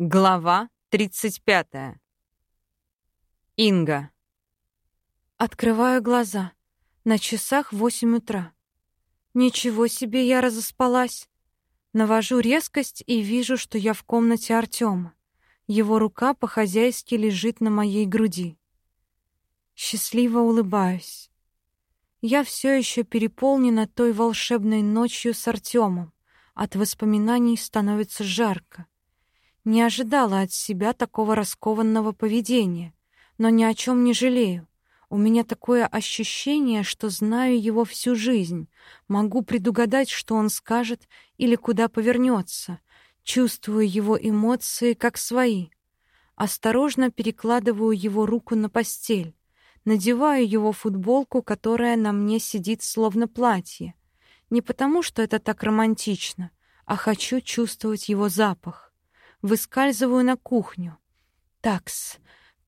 Глава 35. Инга. Открываю глаза. На часах восемь утра. Ничего себе, я разоспалась. Навожу резкость и вижу, что я в комнате Артема. Его рука по-хозяйски лежит на моей груди. Счастливо улыбаюсь. Я все еще переполнена той волшебной ночью с Артемом. От воспоминаний становится жарко. Не ожидала от себя такого раскованного поведения, но ни о чем не жалею. У меня такое ощущение, что знаю его всю жизнь, могу предугадать, что он скажет или куда повернется, чувствую его эмоции как свои. Осторожно перекладываю его руку на постель, надеваю его футболку, которая на мне сидит словно платье. Не потому, что это так романтично, а хочу чувствовать его запах. Выскальзываю на кухню. Такс,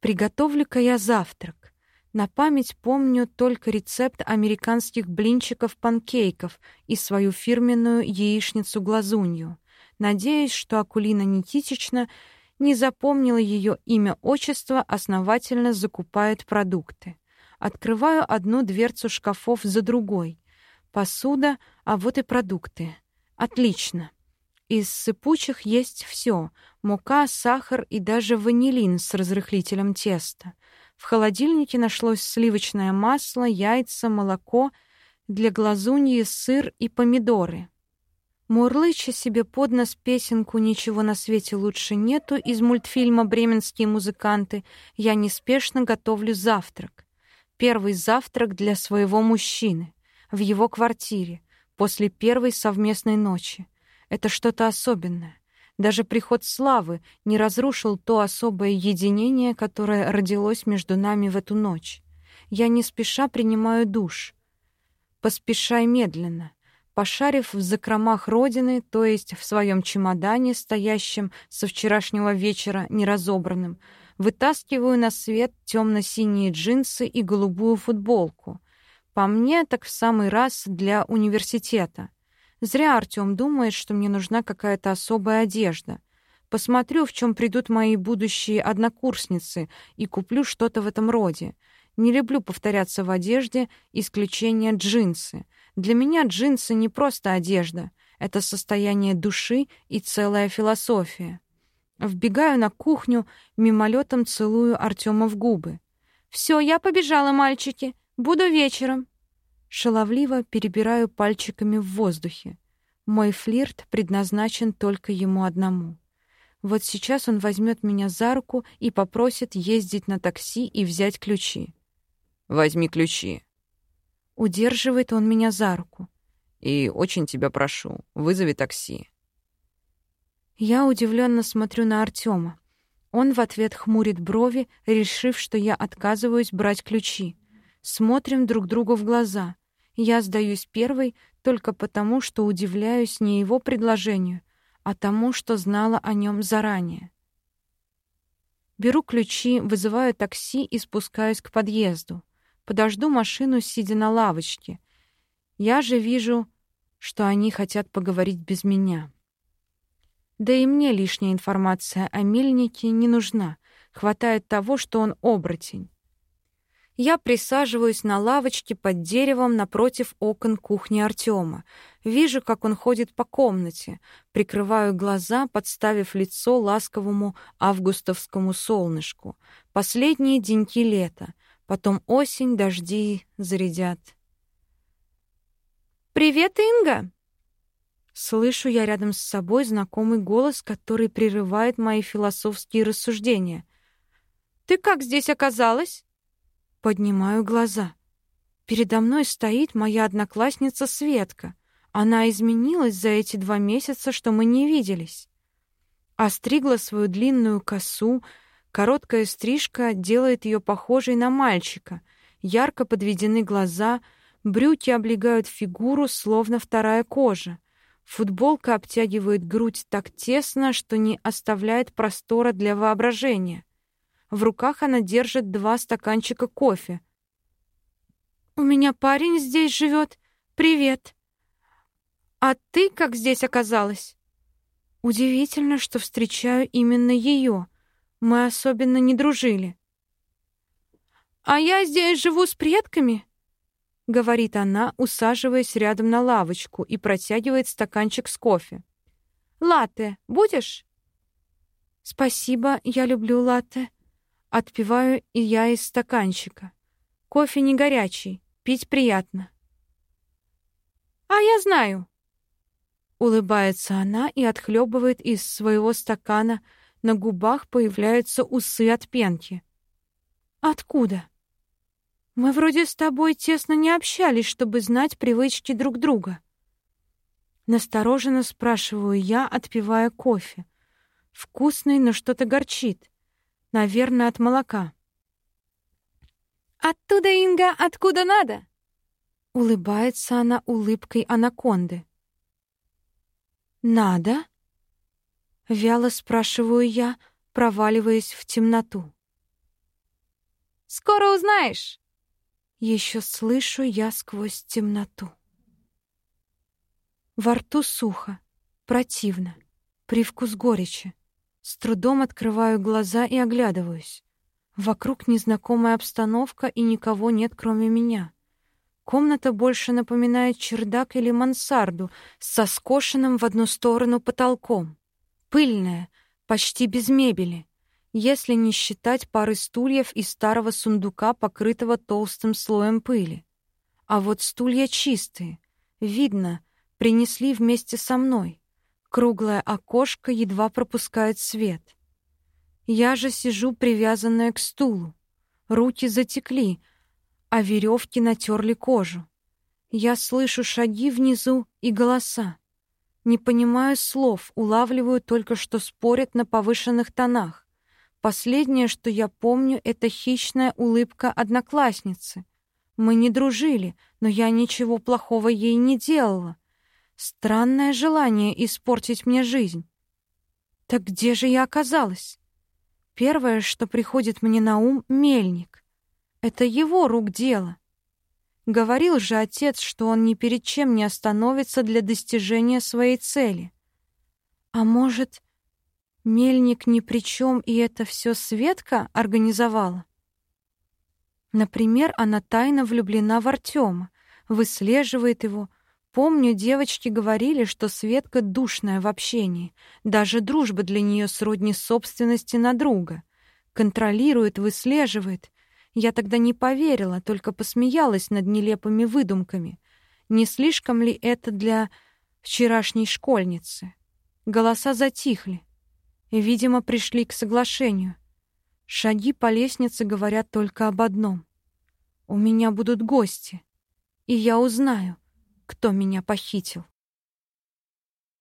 приготовлю-ка я завтрак. На память помню только рецепт американских блинчиков-панкейков и свою фирменную яичницу-глазунью. Надеюсь, что Акулина Никитична не запомнила ее имя-отчество, основательно закупает продукты. Открываю одну дверцу шкафов за другой. Посуда, а вот и продукты. Отлично. Из сыпучих есть все: мука, сахар и даже ванилин с разрыхлителем теста. В холодильнике нашлось сливочное масло, яйца, молоко, для глазуньи сыр и помидоры. Мурлыча себе под нос песенку «Ничего на свете лучше нету» из мультфильма «Бременские музыканты», я неспешно готовлю завтрак. Первый завтрак для своего мужчины, в его квартире, после первой совместной ночи. Это что-то особенное. Даже приход славы не разрушил то особое единение, которое родилось между нами в эту ночь. Я не спеша принимаю душ. Поспешай медленно. Пошарив в закромах родины, то есть в своем чемодане, стоящем со вчерашнего вечера неразобранным, вытаскиваю на свет темно-синие джинсы и голубую футболку. По мне, так в самый раз для университета. Зря Артём думает, что мне нужна какая-то особая одежда. Посмотрю, в чем придут мои будущие однокурсницы, и куплю что-то в этом роде. Не люблю повторяться в одежде, исключение джинсы. Для меня джинсы не просто одежда, это состояние души и целая философия. Вбегаю на кухню, мимолетом целую Артёма в губы. Все, я побежала, мальчики. Буду вечером. Шаловливо перебираю пальчиками в воздухе. Мой флирт предназначен только ему одному. Вот сейчас он возьмет меня за руку и попросит ездить на такси и взять ключи. «Возьми ключи». Удерживает он меня за руку. «И очень тебя прошу, вызови такси». Я удивленно смотрю на Артема. Он в ответ хмурит брови, решив, что я отказываюсь брать ключи. Смотрим друг другу в глаза. Я сдаюсь первой только потому, что удивляюсь не его предложению, а тому, что знала о нем заранее. Беру ключи, вызываю такси и спускаюсь к подъезду. Подожду машину, сидя на лавочке. Я же вижу, что они хотят поговорить без меня. Да и мне лишняя информация о Мельнике не нужна. Хватает того, что он оборотень. Я присаживаюсь на лавочке под деревом напротив окон кухни Артема. Вижу, как он ходит по комнате. Прикрываю глаза, подставив лицо ласковому августовскому солнышку. Последние деньки лета. Потом осень, дожди зарядят. «Привет, Инга!» Слышу я рядом с собой знакомый голос, который прерывает мои философские рассуждения. «Ты как здесь оказалась?» Поднимаю глаза. Передо мной стоит моя одноклассница Светка. Она изменилась за эти два месяца, что мы не виделись. Остригла свою длинную косу, короткая стрижка делает ее похожей на мальчика. Ярко подведены глаза, брюки облегают фигуру, словно вторая кожа. Футболка обтягивает грудь так тесно, что не оставляет простора для воображения. В руках она держит два стаканчика кофе. «У меня парень здесь живет. Привет. А ты как здесь оказалась?» Удивительно, что встречаю именно ее. Мы особенно не дружили. «А я здесь живу с предками», — говорит она, усаживаясь рядом на лавочку и протягивает стаканчик с кофе. «Латте будешь?» «Спасибо, я люблю латте». Отпиваю и я из стаканчика. Кофе не горячий, пить приятно. «А я знаю», Улыбается она и отхлебывает из своего стакана. На губах появляются усы от пенки. Откуда? Мы вроде с тобой тесно не общались, чтобы знать привычки друг друга. Настороженно спрашиваю я, отпивая кофе. Вкусный, но что-то горчит. Наверное, от молока. Оттуда, Инга, откуда надо? Улыбается она улыбкой анаконды. «Надо?» — вяло спрашиваю я, проваливаясь в темноту. «Скоро узнаешь!» Еще слышу я сквозь темноту. Во рту сухо, противно, привкус горечи. С трудом открываю глаза и оглядываюсь. Вокруг незнакомая обстановка, и никого нет, кроме меня. Комната больше напоминает чердак или мансарду со скошенным в одну сторону потолком. Пыльная, почти без мебели, если не считать пары стульев и старого сундука, покрытого толстым слоем пыли. А вот стулья чистые. Видно, принесли вместе со мной. Круглое окошко едва пропускает свет. Я же сижу привязанная к стулу. Руки затекли — а веревки натерли кожу. Я слышу шаги внизу и голоса. Не понимаю слов, улавливаю только, что спорят на повышенных тонах. Последнее, что я помню, это хищная улыбка одноклассницы. Мы не дружили, но я ничего плохого ей не делала. Странное желание испортить мне жизнь. Так где же я оказалась? Первое, что приходит мне на ум — мельник. Это его рук дело. Говорил же отец, что он ни перед чем не остановится для достижения своей цели. А может, мельник ни при чем, и это все Светка организовала? Например, она тайно влюблена в Артема, выслеживает его. Помню, девочки говорили, что Светка душная в общении, даже дружба для нее сродни собственности на друга. Контролирует, выслеживает, я тогда не поверила, только посмеялась над нелепыми выдумками. Не слишком ли это для вчерашней школьницы? Голоса затихли. Видимо, пришли к соглашению. Шаги по лестнице говорят только об одном. У меня будут гости, и я узнаю, кто меня похитил.